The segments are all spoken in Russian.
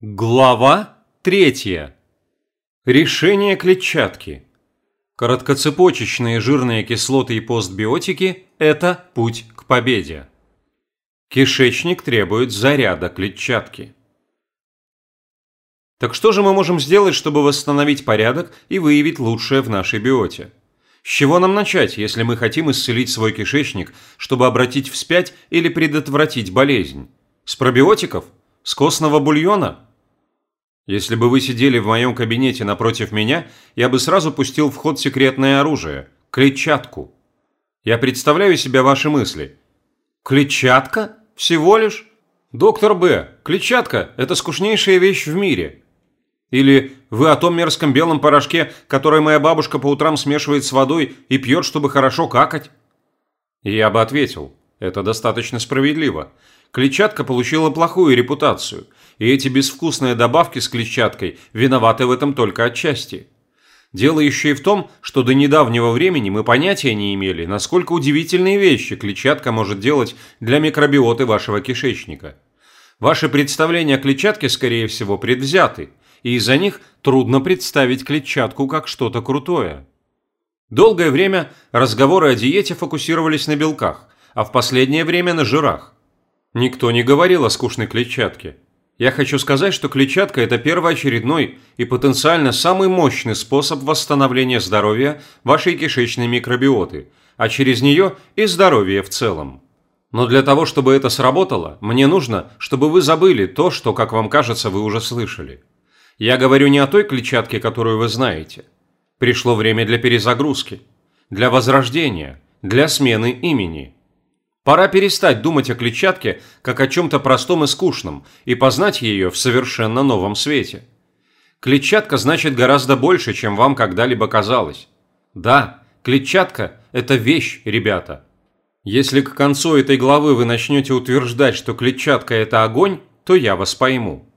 Глава третья. Решение клетчатки. Короткоцепочечные жирные кислоты и постбиотики – это путь к победе. Кишечник требует заряда клетчатки. Так что же мы можем сделать, чтобы восстановить порядок и выявить лучшее в нашей биоте? С чего нам начать, если мы хотим исцелить свой кишечник, чтобы обратить вспять или предотвратить болезнь? С пробиотиков? С костного бульона? Если бы вы сидели в моем кабинете напротив меня, я бы сразу пустил в ход секретное оружие – клетчатку. Я представляю себе ваши мысли. Клетчатка? Всего лишь? Доктор Б, клетчатка – это скучнейшая вещь в мире. Или вы о том мерзком белом порошке, который моя бабушка по утрам смешивает с водой и пьет, чтобы хорошо какать? Я бы ответил, это достаточно справедливо. Клетчатка получила плохую репутацию – и эти безвкусные добавки с клетчаткой виноваты в этом только отчасти. Дело еще и в том, что до недавнего времени мы понятия не имели, насколько удивительные вещи клетчатка может делать для микробиоты вашего кишечника. Ваши представления о клетчатке, скорее всего, предвзяты, и из-за них трудно представить клетчатку как что-то крутое. Долгое время разговоры о диете фокусировались на белках, а в последнее время на жирах. Никто не говорил о скучной клетчатке. Я хочу сказать, что клетчатка – это первоочередной и потенциально самый мощный способ восстановления здоровья вашей кишечной микробиоты, а через нее и здоровья в целом. Но для того, чтобы это сработало, мне нужно, чтобы вы забыли то, что, как вам кажется, вы уже слышали. Я говорю не о той клетчатке, которую вы знаете. Пришло время для перезагрузки, для возрождения, для смены имени – Пора перестать думать о клетчатке как о чем-то простом и скучном и познать ее в совершенно новом свете. Клетчатка значит гораздо больше, чем вам когда-либо казалось. Да, клетчатка – это вещь, ребята. Если к концу этой главы вы начнете утверждать, что клетчатка – это огонь, то я вас пойму.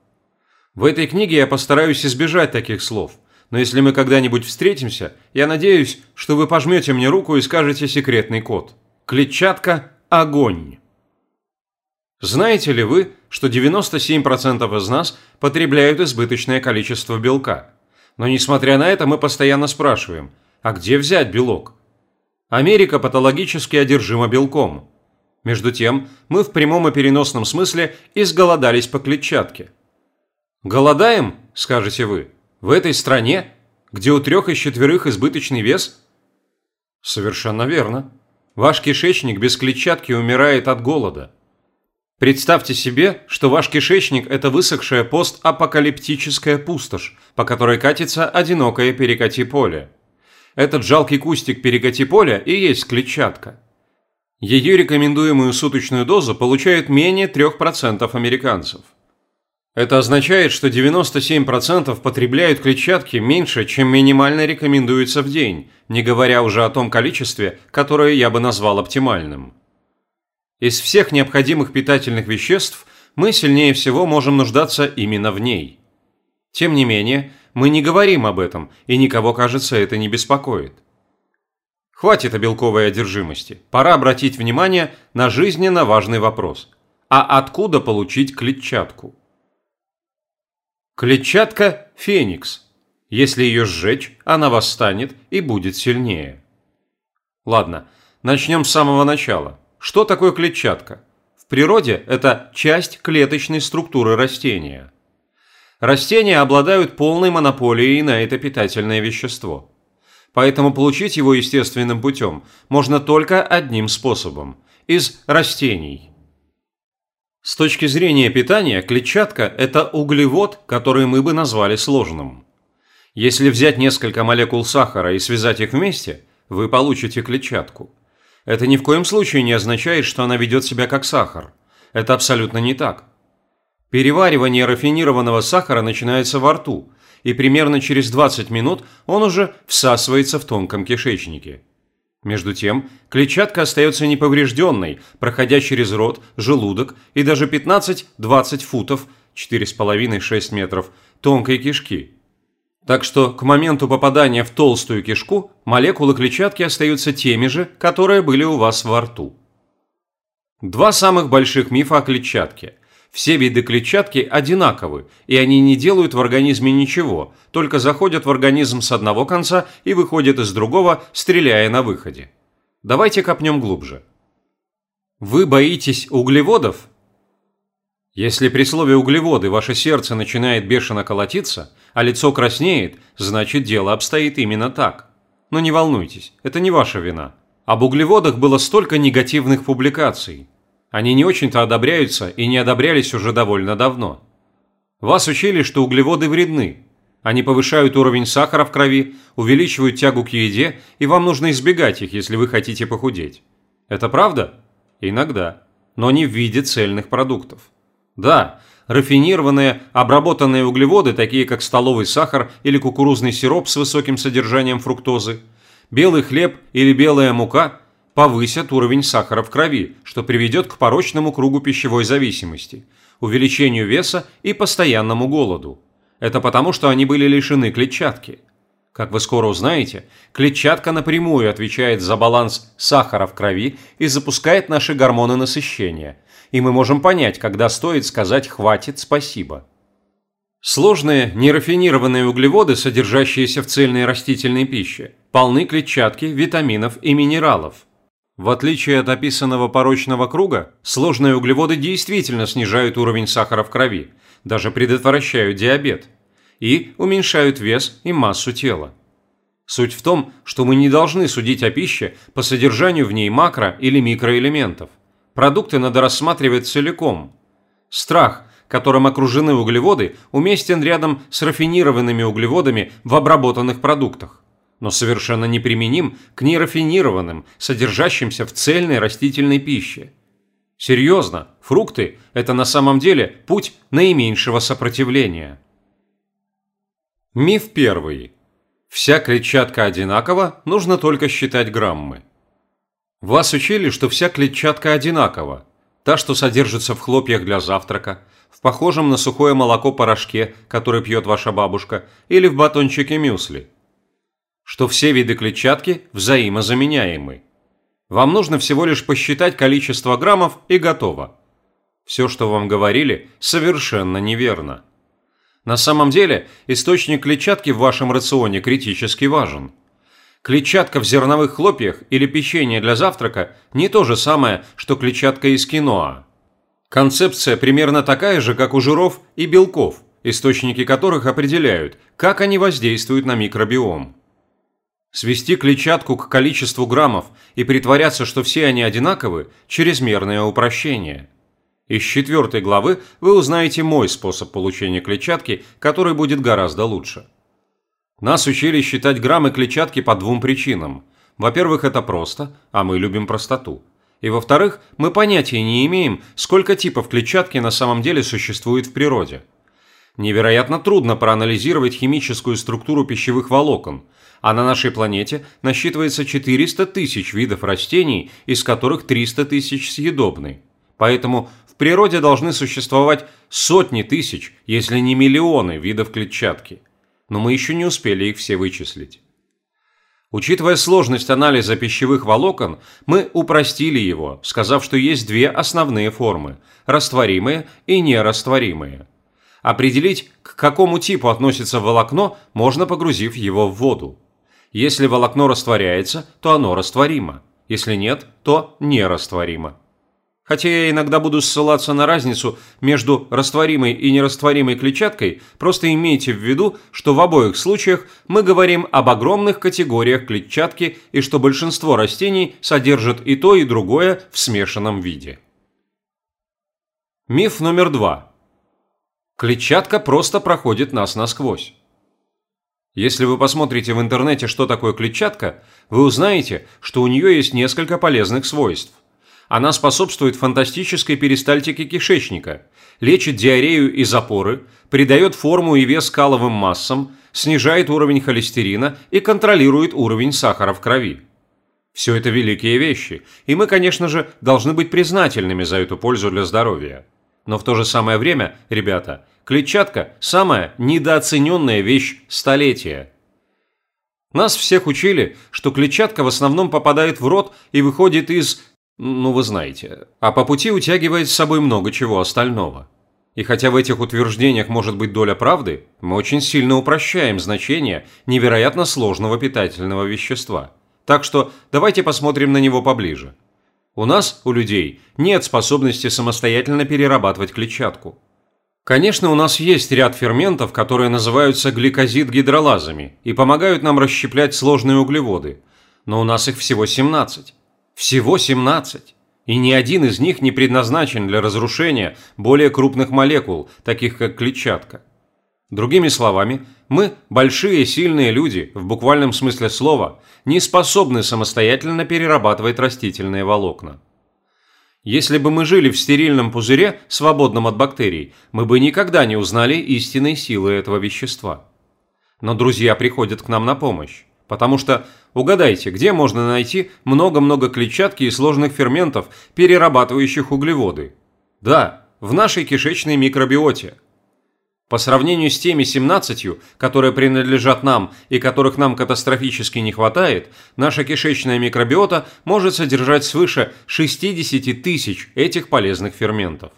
В этой книге я постараюсь избежать таких слов, но если мы когда-нибудь встретимся, я надеюсь, что вы пожмете мне руку и скажете секретный код. Клетчатка Огонь. Знаете ли вы, что 97% из нас потребляют избыточное количество белка? Но несмотря на это мы постоянно спрашиваем, а где взять белок? Америка патологически одержима белком. Между тем, мы в прямом и переносном смысле изголодались по клетчатке. Голодаем, скажете вы, в этой стране, где у трех из четверых избыточный вес? Совершенно верно. Ваш кишечник без клетчатки умирает от голода. Представьте себе, что ваш кишечник – это высохшая постапокалиптическая пустошь, по которой катится одинокое перекати поле. Этот жалкий кустик перекати поля и есть клетчатка. Ее рекомендуемую суточную дозу получают менее 3% американцев. Это означает, что 97% потребляют клетчатки меньше, чем минимально рекомендуется в день, не говоря уже о том количестве, которое я бы назвал оптимальным. Из всех необходимых питательных веществ мы сильнее всего можем нуждаться именно в ней. Тем не менее, мы не говорим об этом, и никого, кажется, это не беспокоит. Хватит о белковой одержимости. Пора обратить внимание на жизненно важный вопрос. А откуда получить клетчатку? Клетчатка – феникс. Если ее сжечь, она восстанет и будет сильнее. Ладно, начнем с самого начала. Что такое клетчатка? В природе это часть клеточной структуры растения. Растения обладают полной монополией на это питательное вещество. Поэтому получить его естественным путем можно только одним способом – из растений – с точки зрения питания, клетчатка – это углевод, который мы бы назвали сложным. Если взять несколько молекул сахара и связать их вместе, вы получите клетчатку. Это ни в коем случае не означает, что она ведет себя как сахар. Это абсолютно не так. Переваривание рафинированного сахара начинается во рту, и примерно через 20 минут он уже всасывается в тонком кишечнике. Между тем, клетчатка остается неповрежденной, проходя через рот, желудок и даже 15-20 футов 4,5-6 метров тонкой кишки. Так что к моменту попадания в толстую кишку молекулы клетчатки остаются теми же, которые были у вас во рту. Два самых больших мифа о клетчатке. Все виды клетчатки одинаковы, и они не делают в организме ничего, только заходят в организм с одного конца и выходят из другого, стреляя на выходе. Давайте копнем глубже. Вы боитесь углеводов? Если при слове «углеводы» ваше сердце начинает бешено колотиться, а лицо краснеет, значит дело обстоит именно так. Но не волнуйтесь, это не ваша вина. Об углеводах было столько негативных публикаций. Они не очень-то одобряются и не одобрялись уже довольно давно. Вас учили, что углеводы вредны. Они повышают уровень сахара в крови, увеличивают тягу к еде, и вам нужно избегать их, если вы хотите похудеть. Это правда? Иногда. Но не в виде цельных продуктов. Да, рафинированные, обработанные углеводы, такие как столовый сахар или кукурузный сироп с высоким содержанием фруктозы, белый хлеб или белая мука повысят уровень сахара в крови, что приведет к порочному кругу пищевой зависимости, увеличению веса и постоянному голоду. Это потому, что они были лишены клетчатки – как вы скоро узнаете, клетчатка напрямую отвечает за баланс сахара в крови и запускает наши гормоны насыщения, и мы можем понять, когда стоит сказать «хватит, спасибо». Сложные нерафинированные углеводы, содержащиеся в цельной растительной пище, полны клетчатки, витаминов и минералов. В отличие от описанного порочного круга, сложные углеводы действительно снижают уровень сахара в крови, даже предотвращают диабет – и уменьшают вес и массу тела. Суть в том, что мы не должны судить о пище по содержанию в ней макро- или микроэлементов. Продукты надо рассматривать целиком. Страх, которым окружены углеводы, уместен рядом с рафинированными углеводами в обработанных продуктах, но совершенно неприменим к нерафинированным, содержащимся в цельной растительной пище. Серьезно, фрукты – это на самом деле путь наименьшего сопротивления. Миф первый. Вся клетчатка одинакова, нужно только считать граммы. Вас учили, что вся клетчатка одинакова. Та, что содержится в хлопьях для завтрака, в похожем на сухое молоко порошке, который пьет ваша бабушка, или в батончике мюсли. Что все виды клетчатки взаимозаменяемы. Вам нужно всего лишь посчитать количество граммов и готово. Все, что вам говорили, совершенно неверно. На самом деле, источник клетчатки в вашем рационе критически важен. Клетчатка в зерновых хлопьях или печенье для завтрака не то же самое, что клетчатка из киноа. Концепция примерно такая же, как у жиров и белков, источники которых определяют, как они воздействуют на микробиом. Свести клетчатку к количеству граммов и притворяться, что все они одинаковы – чрезмерное упрощение. Из четвертой главы вы узнаете мой способ получения клетчатки, который будет гораздо лучше. Нас учили считать граммы клетчатки по двум причинам. Во-первых, это просто, а мы любим простоту. И во-вторых, мы понятия не имеем, сколько типов клетчатки на самом деле существует в природе. Невероятно трудно проанализировать химическую структуру пищевых волокон, а на нашей планете насчитывается 400 тысяч видов растений, из которых 300 тысяч съедобны. Поэтому в природе должны существовать сотни тысяч, если не миллионы видов клетчатки. Но мы еще не успели их все вычислить. Учитывая сложность анализа пищевых волокон, мы упростили его, сказав, что есть две основные формы – растворимые и нерастворимые. Определить, к какому типу относится волокно, можно погрузив его в воду. Если волокно растворяется, то оно растворимо. Если нет, то нерастворимо. Хотя я иногда буду ссылаться на разницу между растворимой и нерастворимой клетчаткой, просто имейте в виду, что в обоих случаях мы говорим об огромных категориях клетчатки и что большинство растений содержит и то, и другое в смешанном виде. Миф номер два. Клетчатка просто проходит нас насквозь. Если вы посмотрите в интернете, что такое клетчатка, вы узнаете, что у нее есть несколько полезных свойств. Она способствует фантастической перистальтике кишечника, лечит диарею и запоры, придает форму и вес каловым массам, снижает уровень холестерина и контролирует уровень сахара в крови. Все это великие вещи, и мы, конечно же, должны быть признательными за эту пользу для здоровья. Но в то же самое время, ребята, клетчатка – самая недооцененная вещь столетия. Нас всех учили, что клетчатка в основном попадает в рот и выходит из ну, вы знаете. А по пути утягивает с собой много чего остального. И хотя в этих утверждениях может быть доля правды, мы очень сильно упрощаем значение невероятно сложного питательного вещества. Так что давайте посмотрим на него поближе. У нас, у людей, нет способности самостоятельно перерабатывать клетчатку. Конечно, у нас есть ряд ферментов, которые называются гликозид-гидролазами и помогают нам расщеплять сложные углеводы, но у нас их всего 17. Всего 17. И ни один из них не предназначен для разрушения более крупных молекул, таких как клетчатка. Другими словами, мы, большие сильные люди, в буквальном смысле слова, не способны самостоятельно перерабатывать растительные волокна. Если бы мы жили в стерильном пузыре, свободном от бактерий, мы бы никогда не узнали истинной силы этого вещества. Но друзья приходят к нам на помощь. Потому что, угадайте, где можно найти много-много клетчатки и сложных ферментов, перерабатывающих углеводы? Да, в нашей кишечной микробиоте. По сравнению с теми 17, которые принадлежат нам и которых нам катастрофически не хватает, наша кишечная микробиота может содержать свыше 60 тысяч этих полезных ферментов.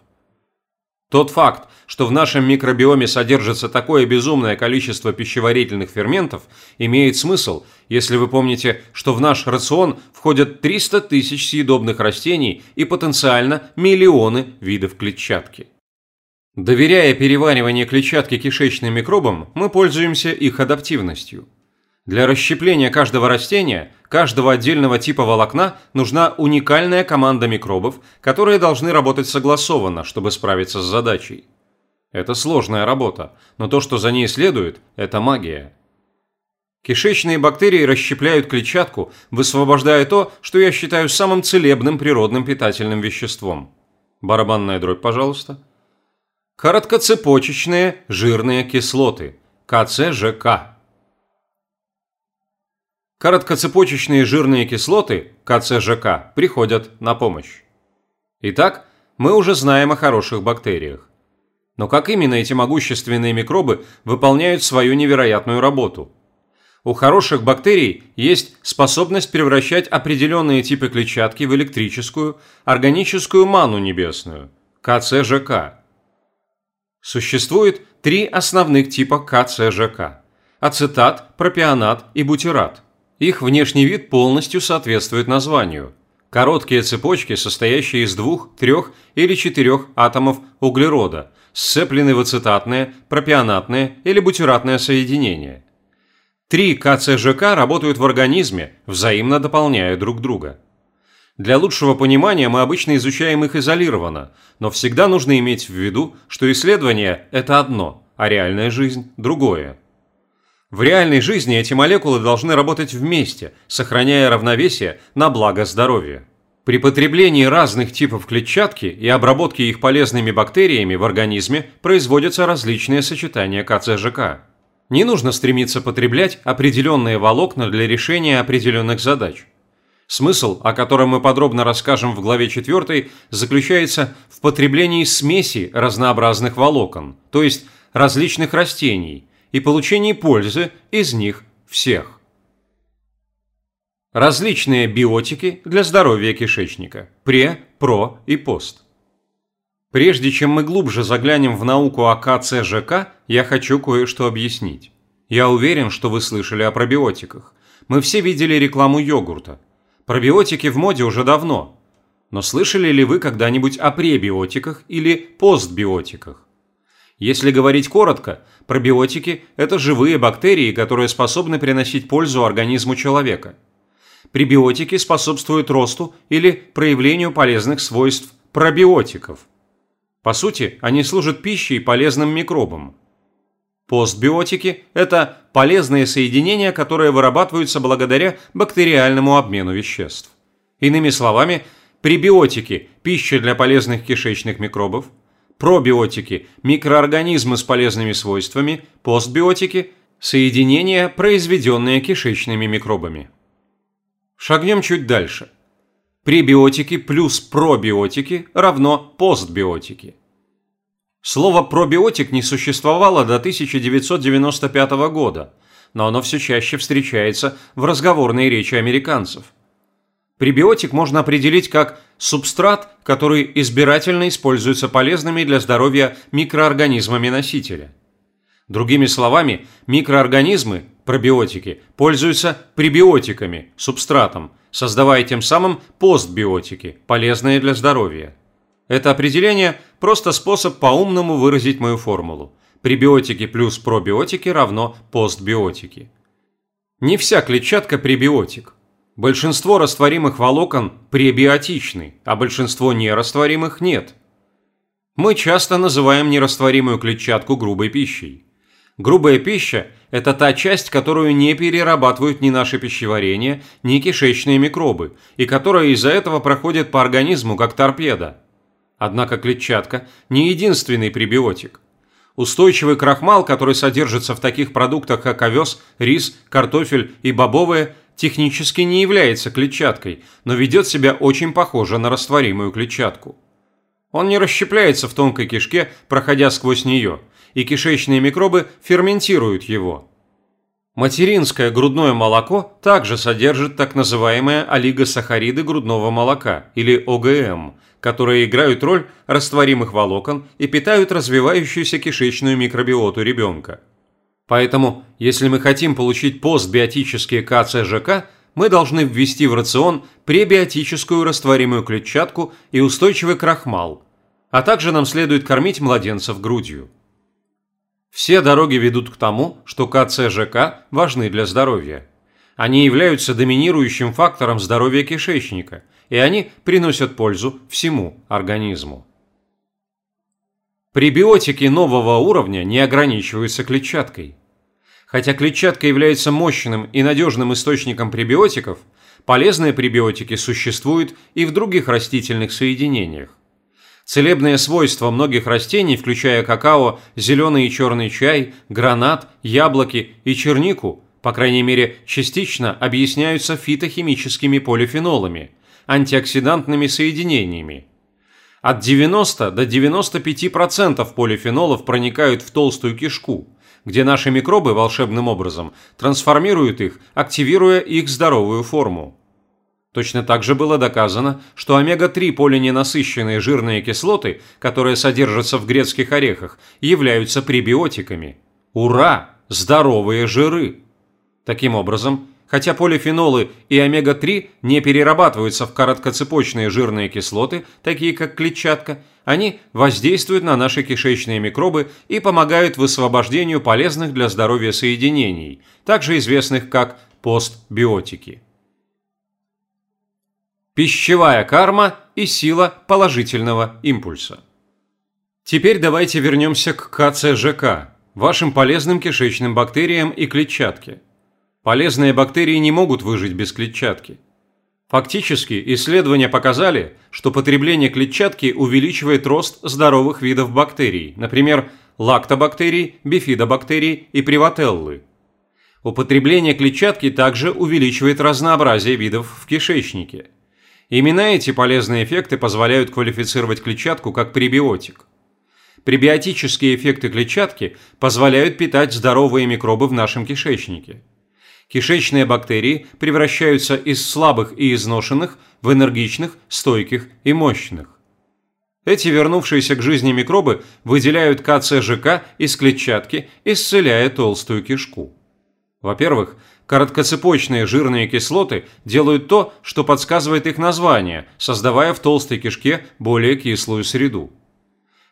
Тот факт, что в нашем микробиоме содержится такое безумное количество пищеварительных ферментов, имеет смысл, если вы помните, что в наш рацион входят 300 тысяч съедобных растений и потенциально миллионы видов клетчатки. Доверяя переваривание клетчатки кишечным микробам, мы пользуемся их адаптивностью. Для расщепления каждого растения, каждого отдельного типа волокна нужна уникальная команда микробов, которые должны работать согласованно, чтобы справиться с задачей. Это сложная работа, но то, что за ней следует, это магия. Кишечные бактерии расщепляют клетчатку, высвобождая то, что я считаю самым целебным природным питательным веществом. Барабанная дробь, пожалуйста. Короткоцепочечные жирные кислоты – КЦЖК. Короткоцепочечные жирные кислоты – КЦЖК приходят на помощь. Итак, мы уже знаем о хороших бактериях. Но как именно эти могущественные микробы выполняют свою невероятную работу? У хороших бактерий есть способность превращать определенные типы клетчатки в электрическую, органическую ману небесную – КЦЖК. Существует три основных типа КЦЖК – ацетат, пропионат и бутират. Их внешний вид полностью соответствует названию. Короткие цепочки, состоящие из двух, трех или четырех атомов углерода, сцеплены в ацетатное, пропионатное или бутиратное соединение. Три КЦЖК работают в организме, взаимно дополняя друг друга. Для лучшего понимания мы обычно изучаем их изолированно, но всегда нужно иметь в виду, что исследование – это одно, а реальная жизнь – другое. В реальной жизни эти молекулы должны работать вместе, сохраняя равновесие на благо здоровья. При потреблении разных типов клетчатки и обработке их полезными бактериями в организме производятся различные сочетания КЦЖК. Не нужно стремиться потреблять определенные волокна для решения определенных задач. Смысл, о котором мы подробно расскажем в главе 4, заключается в потреблении смеси разнообразных волокон, то есть различных растений, и получении пользы из них всех. Различные биотики для здоровья кишечника – пре, про и пост. Прежде чем мы глубже заглянем в науку о КЦЖК, я хочу кое-что объяснить. Я уверен, что вы слышали о пробиотиках. Мы все видели рекламу йогурта – Пробиотики в моде уже давно. Но слышали ли вы когда-нибудь о пребиотиках или постбиотиках? Если говорить коротко, пробиотики – это живые бактерии, которые способны приносить пользу организму человека. Пребиотики способствуют росту или проявлению полезных свойств пробиотиков. По сути, они служат пищей полезным микробам. Постбиотики – это полезные соединения, которые вырабатываются благодаря бактериальному обмену веществ. Иными словами, пребиотики – пища для полезных кишечных микробов, пробиотики – микроорганизмы с полезными свойствами, постбиотики – соединения, произведенные кишечными микробами. Шагнем чуть дальше. Пребиотики плюс пробиотики равно постбиотики – Слово «пробиотик» не существовало до 1995 года, но оно все чаще встречается в разговорной речи американцев. Пребиотик можно определить как субстрат, который избирательно используется полезными для здоровья микроорганизмами носителя. Другими словами, микроорганизмы, пробиотики, пользуются пребиотиками, субстратом, создавая тем самым постбиотики, полезные для здоровья. Это определение – просто способ по-умному выразить мою формулу. Пребиотики плюс пробиотики равно постбиотики. Не вся клетчатка пребиотик. Большинство растворимых волокон пребиотичны, а большинство нерастворимых нет. Мы часто называем нерастворимую клетчатку грубой пищей. Грубая пища – это та часть, которую не перерабатывают ни наше пищеварение, ни кишечные микробы, и которая из-за этого проходит по организму как торпеда. Однако клетчатка – не единственный пребиотик. Устойчивый крахмал, который содержится в таких продуктах, как овес, рис, картофель и бобовые, технически не является клетчаткой, но ведет себя очень похоже на растворимую клетчатку. Он не расщепляется в тонкой кишке, проходя сквозь нее, и кишечные микробы ферментируют его. Материнское грудное молоко также содержит так называемые олигосахариды грудного молока, или ОГМ, которые играют роль растворимых волокон и питают развивающуюся кишечную микробиоту ребенка. Поэтому, если мы хотим получить постбиотические КЦЖК, мы должны ввести в рацион пребиотическую растворимую клетчатку и устойчивый крахмал, а также нам следует кормить младенцев грудью. Все дороги ведут к тому, что КЦЖК важны для здоровья. Они являются доминирующим фактором здоровья кишечника, и они приносят пользу всему организму. Пребиотики нового уровня не ограничиваются клетчаткой. Хотя клетчатка является мощным и надежным источником пребиотиков, полезные пребиотики существуют и в других растительных соединениях. Целебные свойства многих растений, включая какао, зеленый и черный чай, гранат, яблоки и чернику, по крайней мере частично объясняются фитохимическими полифенолами, антиоксидантными соединениями, от 90 до 95% полифенолов проникают в толстую кишку, где наши микробы волшебным образом трансформируют их, активируя их здоровую форму. Точно так же было доказано, что омега-3 полиненасыщенные жирные кислоты, которые содержатся в грецких орехах, являются пребиотиками. Ура! Здоровые жиры! Таким образом, Хотя полифенолы и омега-3 не перерабатываются в короткоцепочные жирные кислоты, такие как клетчатка, они воздействуют на наши кишечные микробы и помогают высвобождению полезных для здоровья соединений, также известных как постбиотики. Пищевая карма и сила положительного импульса. Теперь давайте вернемся к КЦЖК, вашим полезным кишечным бактериям и клетчатке. Полезные бактерии не могут выжить без клетчатки. Фактически, исследования показали, что потребление клетчатки увеличивает рост здоровых видов бактерий, например, лактобактерий, бифидобактерий и привателлы. Употребление клетчатки также увеличивает разнообразие видов в кишечнике. Именно эти полезные эффекты позволяют квалифицировать клетчатку как пребиотик. Пребиотические эффекты клетчатки позволяют питать здоровые микробы в нашем кишечнике кишечные бактерии превращаются из слабых и изношенных в энергичных, стойких и мощных. Эти вернувшиеся к жизни микробы выделяют КЦЖК из клетчатки, исцеляя толстую кишку. Во-первых, короткоцепочные жирные кислоты делают то, что подсказывает их название, создавая в толстой кишке более кислую среду.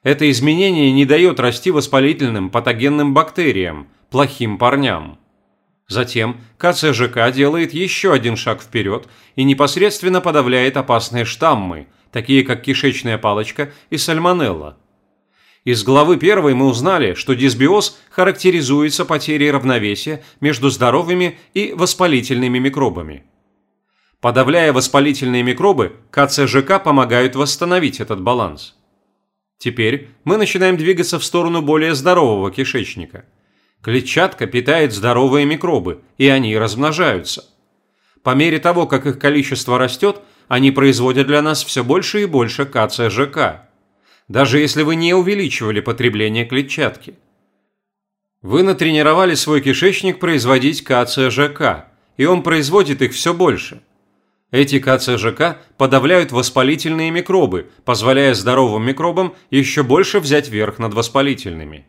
Это изменение не дает расти воспалительным патогенным бактериям, плохим парням. Затем КЦЖК делает еще один шаг вперед и непосредственно подавляет опасные штаммы, такие как кишечная палочка и сальмонелла. Из главы 1 мы узнали, что дисбиоз характеризуется потерей равновесия между здоровыми и воспалительными микробами. Подавляя воспалительные микробы, КЦЖК помогают восстановить этот баланс. Теперь мы начинаем двигаться в сторону более здорового кишечника – Клетчатка питает здоровые микробы, и они размножаются. По мере того, как их количество растет, они производят для нас все больше и больше КЦЖК, даже если вы не увеличивали потребление клетчатки. Вы натренировали свой кишечник производить КЦЖК, и он производит их все больше. Эти КЦЖК подавляют воспалительные микробы, позволяя здоровым микробам еще больше взять верх над воспалительными.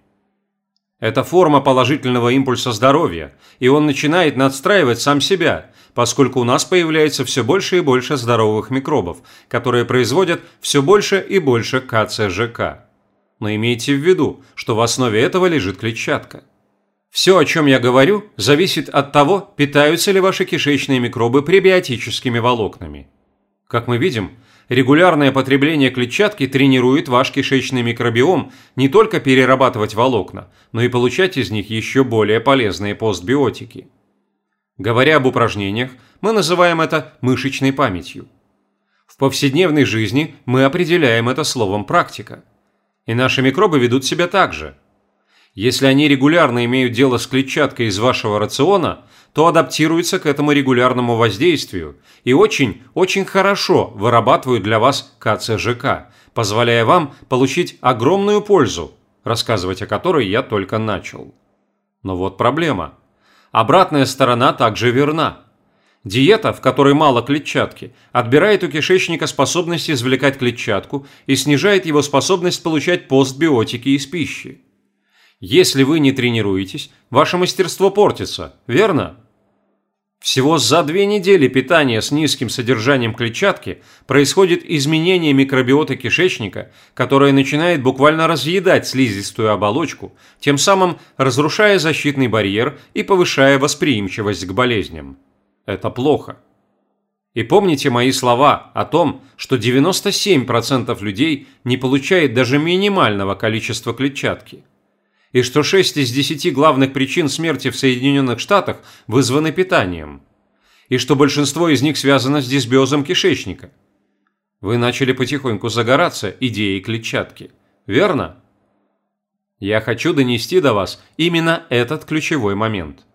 Это форма положительного импульса здоровья, и он начинает надстраивать сам себя, поскольку у нас появляется все больше и больше здоровых микробов, которые производят все больше и больше КЦЖК. Но имейте в виду, что в основе этого лежит клетчатка. Все, о чем я говорю, зависит от того, питаются ли ваши кишечные микробы пребиотическими волокнами. Как мы видим, регулярное потребление клетчатки тренирует ваш кишечный микробиом не только перерабатывать волокна, но и получать из них еще более полезные постбиотики. Говоря об упражнениях, мы называем это мышечной памятью. В повседневной жизни мы определяем это словом «практика». И наши микробы ведут себя так же – если они регулярно имеют дело с клетчаткой из вашего рациона, то адаптируются к этому регулярному воздействию и очень-очень хорошо вырабатывают для вас КЦЖК, позволяя вам получить огромную пользу, рассказывать о которой я только начал. Но вот проблема. Обратная сторона также верна. Диета, в которой мало клетчатки, отбирает у кишечника способность извлекать клетчатку и снижает его способность получать постбиотики из пищи. Если вы не тренируетесь, ваше мастерство портится, верно? Всего за две недели питания с низким содержанием клетчатки происходит изменение микробиоты кишечника, которое начинает буквально разъедать слизистую оболочку, тем самым разрушая защитный барьер и повышая восприимчивость к болезням. Это плохо. И помните мои слова о том, что 97% людей не получает даже минимального количества клетчатки – и что 6 из 10 главных причин смерти в Соединенных Штатах вызваны питанием, и что большинство из них связано с дисбиозом кишечника. Вы начали потихоньку загораться идеей клетчатки, верно? Я хочу донести до вас именно этот ключевой момент.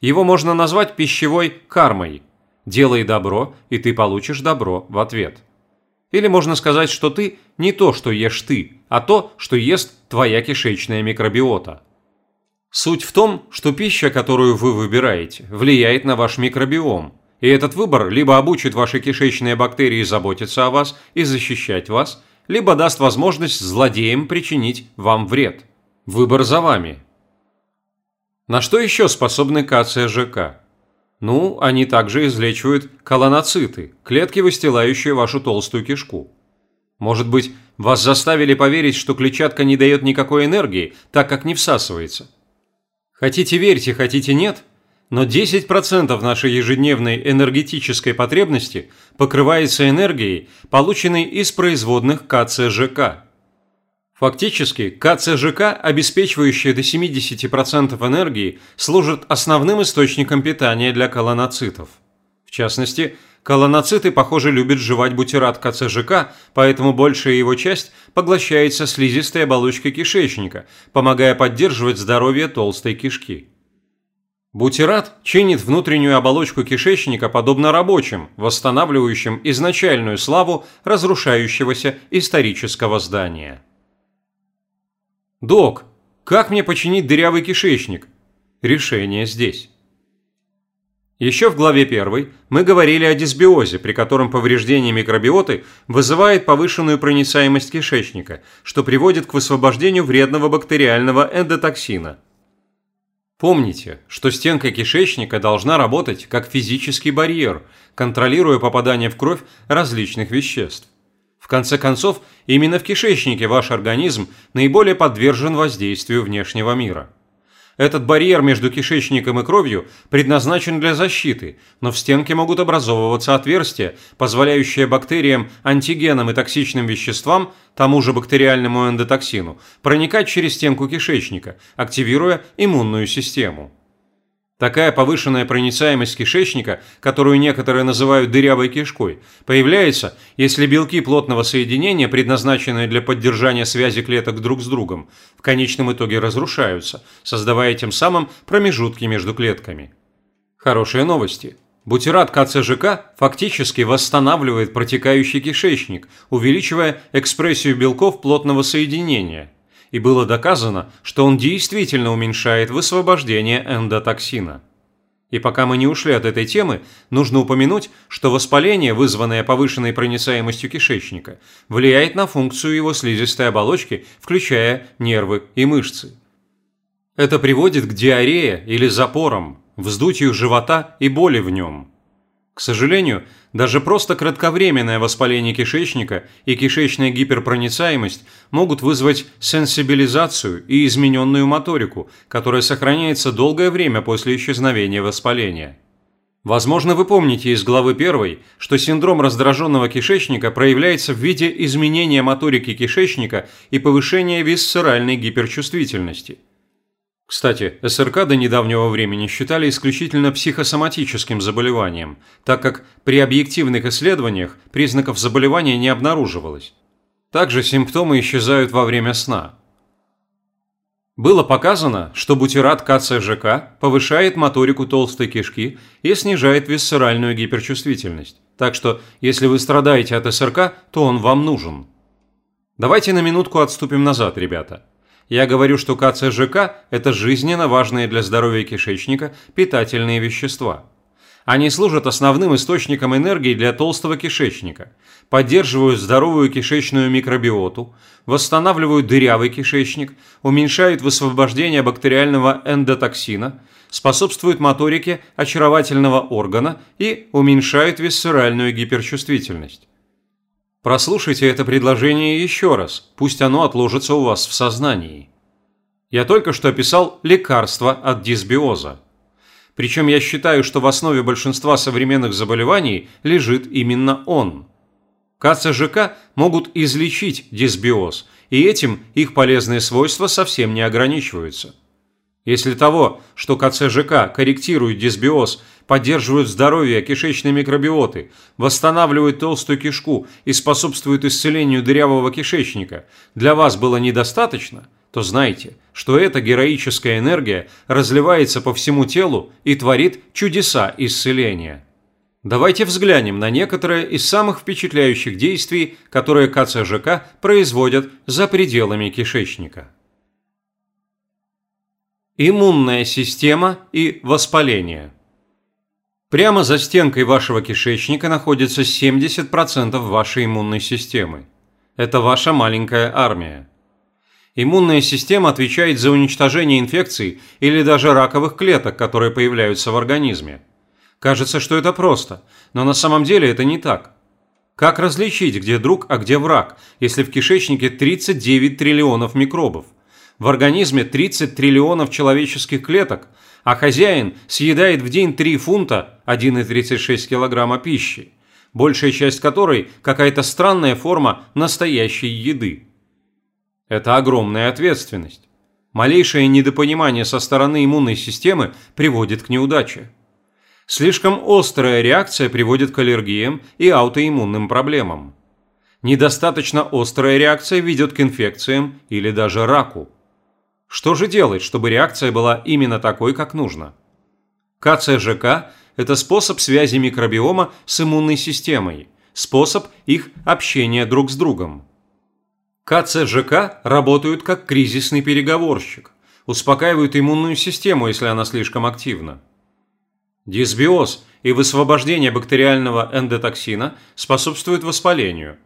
Его можно назвать пищевой кармой. Делай добро, и ты получишь добро в ответ. Или можно сказать, что ты не то, что ешь ты, а то, что ест твоя кишечная микробиота. Суть в том, что пища, которую вы выбираете, влияет на ваш микробиом. И этот выбор либо обучит ваши кишечные бактерии заботиться о вас и защищать вас, либо даст возможность злодеям причинить вам вред. Выбор за вами. На что еще способны КЦЖК? Ну, они также излечивают колоноциты, клетки, выстилающие вашу толстую кишку. Может быть, вас заставили поверить, что клетчатка не дает никакой энергии, так как не всасывается. Хотите верьте, хотите нет, но 10% нашей ежедневной энергетической потребности покрывается энергией, полученной из производных КЦЖК. Фактически, КЦЖК, обеспечивающая до 70% энергии, служит основным источником питания для колоноцитов. В частности, колоноциты, похоже, любят жевать бутерат КЦЖК, поэтому большая его часть поглощается слизистой оболочкой кишечника, помогая поддерживать здоровье толстой кишки. Бутират чинит внутреннюю оболочку кишечника подобно рабочим, восстанавливающим изначальную славу разрушающегося исторического здания. «Док, как мне починить дырявый кишечник?» Решение здесь. Еще в главе 1 мы говорили о дисбиозе, при котором повреждение микробиоты вызывает повышенную проницаемость кишечника, что приводит к высвобождению вредного бактериального эндотоксина. Помните, что стенка кишечника должна работать как физический барьер, контролируя попадание в кровь различных веществ конце концов, именно в кишечнике ваш организм наиболее подвержен воздействию внешнего мира. Этот барьер между кишечником и кровью предназначен для защиты, но в стенке могут образовываться отверстия, позволяющие бактериям, антигенам и токсичным веществам, тому же бактериальному эндотоксину, проникать через стенку кишечника, активируя иммунную систему. Такая повышенная проницаемость кишечника, которую некоторые называют дырявой кишкой, появляется, если белки плотного соединения, предназначенные для поддержания связи клеток друг с другом, в конечном итоге разрушаются, создавая тем самым промежутки между клетками. Хорошие новости. Бутират КЦЖК фактически восстанавливает протекающий кишечник, увеличивая экспрессию белков плотного соединения – и было доказано, что он действительно уменьшает высвобождение эндотоксина. И пока мы не ушли от этой темы, нужно упомянуть, что воспаление, вызванное повышенной проницаемостью кишечника, влияет на функцию его слизистой оболочки, включая нервы и мышцы. Это приводит к диарее или запорам, вздутию живота и боли в нем. К сожалению, даже просто кратковременное воспаление кишечника и кишечная гиперпроницаемость могут вызвать сенсибилизацию и измененную моторику, которая сохраняется долгое время после исчезновения воспаления. Возможно, вы помните из главы 1, что синдром раздраженного кишечника проявляется в виде изменения моторики кишечника и повышения висцеральной гиперчувствительности – кстати, СРК до недавнего времени считали исключительно психосоматическим заболеванием, так как при объективных исследованиях признаков заболевания не обнаруживалось. Также симптомы исчезают во время сна. Было показано, что бутират КЦЖК повышает моторику толстой кишки и снижает висцеральную гиперчувствительность. Так что, если вы страдаете от СРК, то он вам нужен. Давайте на минутку отступим назад, ребята. Я говорю, что КЦЖК – это жизненно важные для здоровья кишечника питательные вещества. Они служат основным источником энергии для толстого кишечника, поддерживают здоровую кишечную микробиоту, восстанавливают дырявый кишечник, уменьшают высвобождение бактериального эндотоксина, способствуют моторике очаровательного органа и уменьшают висцеральную гиперчувствительность. Прослушайте это предложение еще раз, пусть оно отложится у вас в сознании. Я только что описал лекарство от дисбиоза. Причем я считаю, что в основе большинства современных заболеваний лежит именно он. КЦЖК могут излечить дисбиоз, и этим их полезные свойства совсем не ограничиваются. Если того, что КЦЖК корректирует дисбиоз, поддерживают здоровье кишечной микробиоты, восстанавливают толстую кишку и способствуют исцелению дырявого кишечника, для вас было недостаточно, то знайте, что эта героическая энергия разливается по всему телу и творит чудеса исцеления. Давайте взглянем на некоторые из самых впечатляющих действий, которые КЦЖК производят за пределами кишечника. Иммунная система и воспаление – Прямо за стенкой вашего кишечника находится 70% вашей иммунной системы. Это ваша маленькая армия. Иммунная система отвечает за уничтожение инфекций или даже раковых клеток, которые появляются в организме. Кажется, что это просто, но на самом деле это не так. Как различить, где друг, а где враг, если в кишечнике 39 триллионов микробов? В организме 30 триллионов человеческих клеток – а хозяин съедает в день 3 фунта 1,36 килограмма пищи, большая часть которой какая-то странная форма настоящей еды. Это огромная ответственность. Малейшее недопонимание со стороны иммунной системы приводит к неудаче. Слишком острая реакция приводит к аллергиям и аутоиммунным проблемам. Недостаточно острая реакция ведет к инфекциям или даже раку. Что же делать, чтобы реакция была именно такой, как нужно? КЦЖК – это способ связи микробиома с иммунной системой, способ их общения друг с другом. КЦЖК работают как кризисный переговорщик, успокаивают иммунную систему, если она слишком активна. Дисбиоз и высвобождение бактериального эндотоксина способствуют воспалению.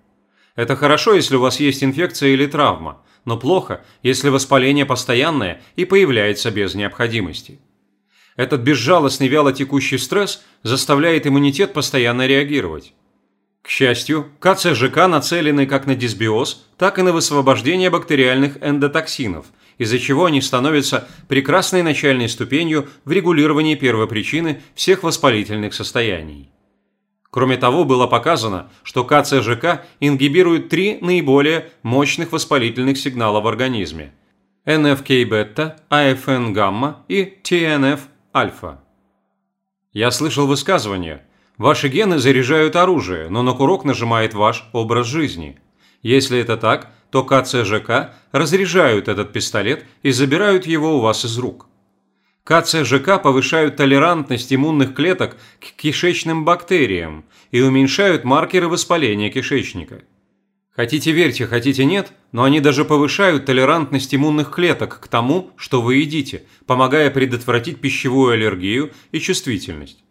Это хорошо, если у вас есть инфекция или травма – но плохо, если воспаление постоянное и появляется без необходимости. Этот безжалостный вялотекущий стресс заставляет иммунитет постоянно реагировать. К счастью, КЦЖК нацелены как на дисбиоз, так и на высвобождение бактериальных эндотоксинов, из-за чего они становятся прекрасной начальной ступенью в регулировании первопричины всех воспалительных состояний. Кроме того, было показано, что КЦЖК ингибирует три наиболее мощных воспалительных сигнала в организме – НФК-бета, АФН-гамма и ТНФ-альфа. Я слышал высказывание «Ваши гены заряжают оружие, но на курок нажимает ваш образ жизни». Если это так, то КЦЖК разряжают этот пистолет и забирают его у вас из рук – КЦЖК повышают толерантность иммунных клеток к кишечным бактериям и уменьшают маркеры воспаления кишечника. Хотите верьте, хотите нет, но они даже повышают толерантность иммунных клеток к тому, что вы едите, помогая предотвратить пищевую аллергию и чувствительность.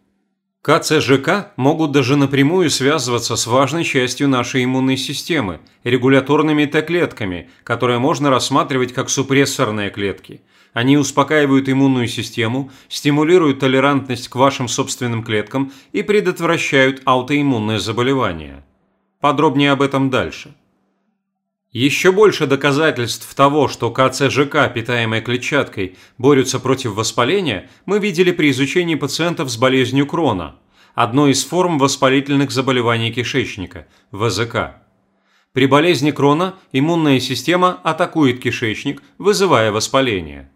КЦЖК могут даже напрямую связываться с важной частью нашей иммунной системы – регуляторными Т-клетками, которые можно рассматривать как супрессорные клетки. Они успокаивают иммунную систему, стимулируют толерантность к вашим собственным клеткам и предотвращают аутоиммунные заболевания. Подробнее об этом дальше. Еще больше доказательств того, что КЦЖК, питаемые клетчаткой, борются против воспаления, мы видели при изучении пациентов с болезнью Крона, одной из форм воспалительных заболеваний кишечника – ВЗК. При болезни Крона иммунная система атакует кишечник, вызывая воспаление.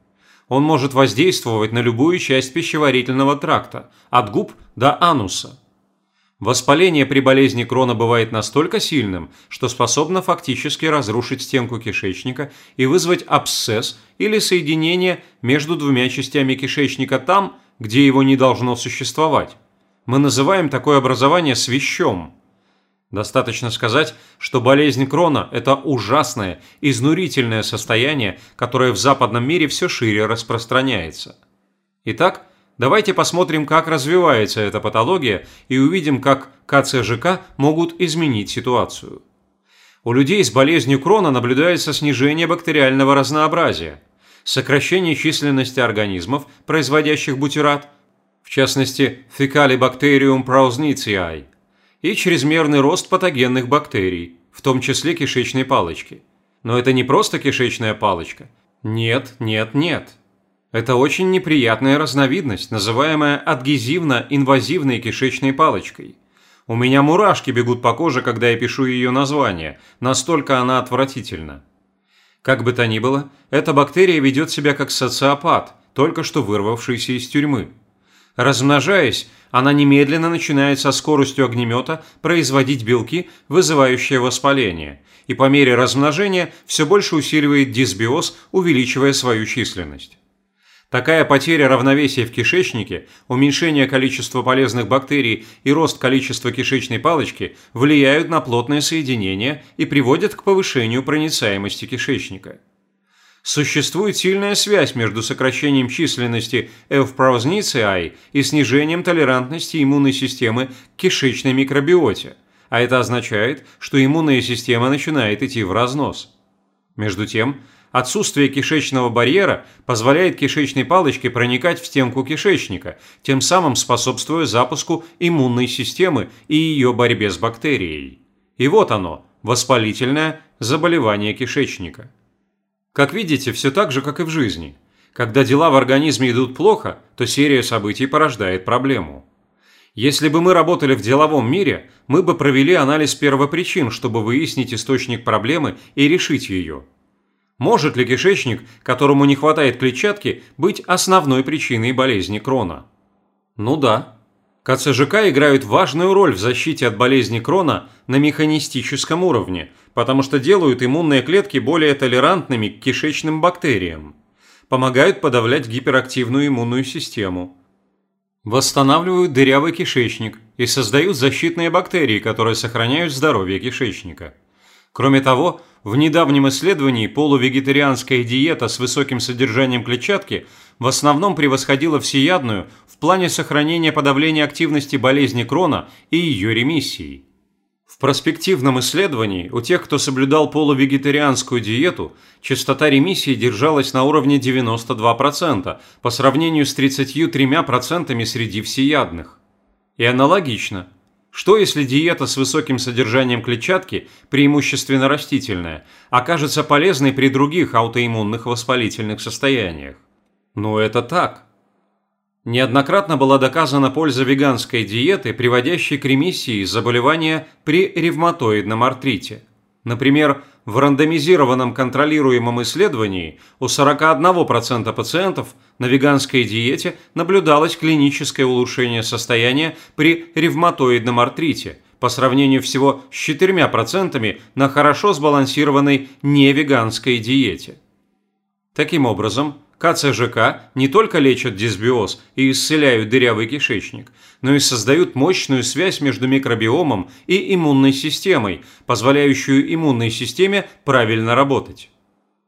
Он может воздействовать на любую часть пищеварительного тракта, от губ до ануса – Воспаление при болезни Крона бывает настолько сильным, что способно фактически разрушить стенку кишечника и вызвать абсцесс или соединение между двумя частями кишечника там, где его не должно существовать. Мы называем такое образование свищом. Достаточно сказать, что болезнь Крона – это ужасное, изнурительное состояние, которое в западном мире все шире распространяется. Итак, Давайте посмотрим, как развивается эта патология и увидим, как КЦЖК могут изменить ситуацию. У людей с болезнью Крона наблюдается снижение бактериального разнообразия, сокращение численности организмов, производящих бутират, в частности Faecalibacterium prausnitzii, и чрезмерный рост патогенных бактерий, в том числе кишечной палочки. Но это не просто кишечная палочка. Нет, нет, нет. Это очень неприятная разновидность, называемая адгезивно-инвазивной кишечной палочкой. У меня мурашки бегут по коже, когда я пишу ее название, настолько она отвратительна. Как бы то ни было, эта бактерия ведет себя как социопат, только что вырвавшийся из тюрьмы. Размножаясь, она немедленно начинает со скоростью огнемета производить белки, вызывающие воспаление, и по мере размножения все больше усиливает дисбиоз, увеличивая свою численность. Такая потеря равновесия в кишечнике, уменьшение количества полезных бактерий и рост количества кишечной палочки влияют на плотное соединение и приводят к повышению проницаемости кишечника. Существует сильная связь между сокращением численности эвпрознициаи и снижением толерантности иммунной системы к кишечной микробиоте, а это означает, что иммунная система начинает идти в разнос. Между тем, Отсутствие кишечного барьера позволяет кишечной палочке проникать в стенку кишечника, тем самым способствуя запуску иммунной системы и ее борьбе с бактерией. И вот оно, воспалительное заболевание кишечника. Как видите, все так же, как и в жизни. Когда дела в организме идут плохо, то серия событий порождает проблему. Если бы мы работали в деловом мире, мы бы провели анализ первопричин, чтобы выяснить источник проблемы и решить ее – может ли кишечник, которому не хватает клетчатки, быть основной причиной болезни Крона? Ну да. КЦЖК играют важную роль в защите от болезни Крона на механистическом уровне, потому что делают иммунные клетки более толерантными к кишечным бактериям. Помогают подавлять гиперактивную иммунную систему. Восстанавливают дырявый кишечник и создают защитные бактерии, которые сохраняют здоровье кишечника. Кроме того, в недавнем исследовании полувегетарианская диета с высоким содержанием клетчатки в основном превосходила всеядную в плане сохранения подавления активности болезни Крона и ее ремиссии. В проспективном исследовании у тех, кто соблюдал полувегетарианскую диету, частота ремиссии держалась на уровне 92% по сравнению с 33% среди всеядных. И аналогично – что если диета с высоким содержанием клетчатки, преимущественно растительная, окажется полезной при других аутоиммунных воспалительных состояниях? Ну это так. Неоднократно была доказана польза веганской диеты, приводящей к ремиссии заболевания при ревматоидном артрите. Например, в рандомизированном контролируемом исследовании у 41% пациентов на веганской диете наблюдалось клиническое улучшение состояния при ревматоидном артрите по сравнению всего с 4% на хорошо сбалансированной невеганской диете. Таким образом, КЦЖК не только лечат дисбиоз и исцеляют дырявый кишечник, но и создают мощную связь между микробиомом и иммунной системой, позволяющую иммунной системе правильно работать.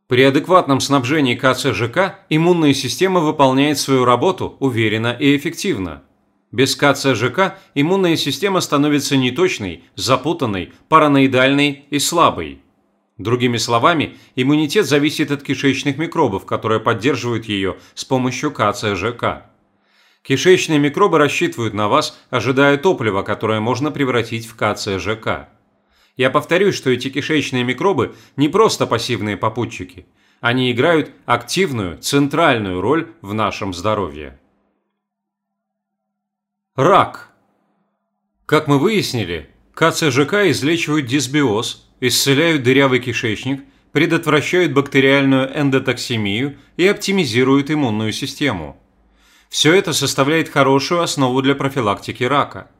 При адекватном снабжении КЦЖК иммунная система выполняет свою работу уверенно и эффективно. Без КЦЖК иммунная система становится неточной, запутанной, параноидальной и слабой. Другими словами, иммунитет зависит от кишечных микробов, которые поддерживают ее с помощью КЦЖК. Кишечные микробы рассчитывают на вас, ожидая топлива, которое можно превратить в КЦЖК. Я повторюсь, что эти кишечные микробы не просто пассивные попутчики. Они играют активную, центральную роль в нашем здоровье. Рак. Как мы выяснили, КЦЖК излечивают дисбиоз, исцеляют дырявый кишечник, предотвращают бактериальную эндотоксемию и оптимизируют иммунную систему. Все это составляет хорошую основу для профилактики рака.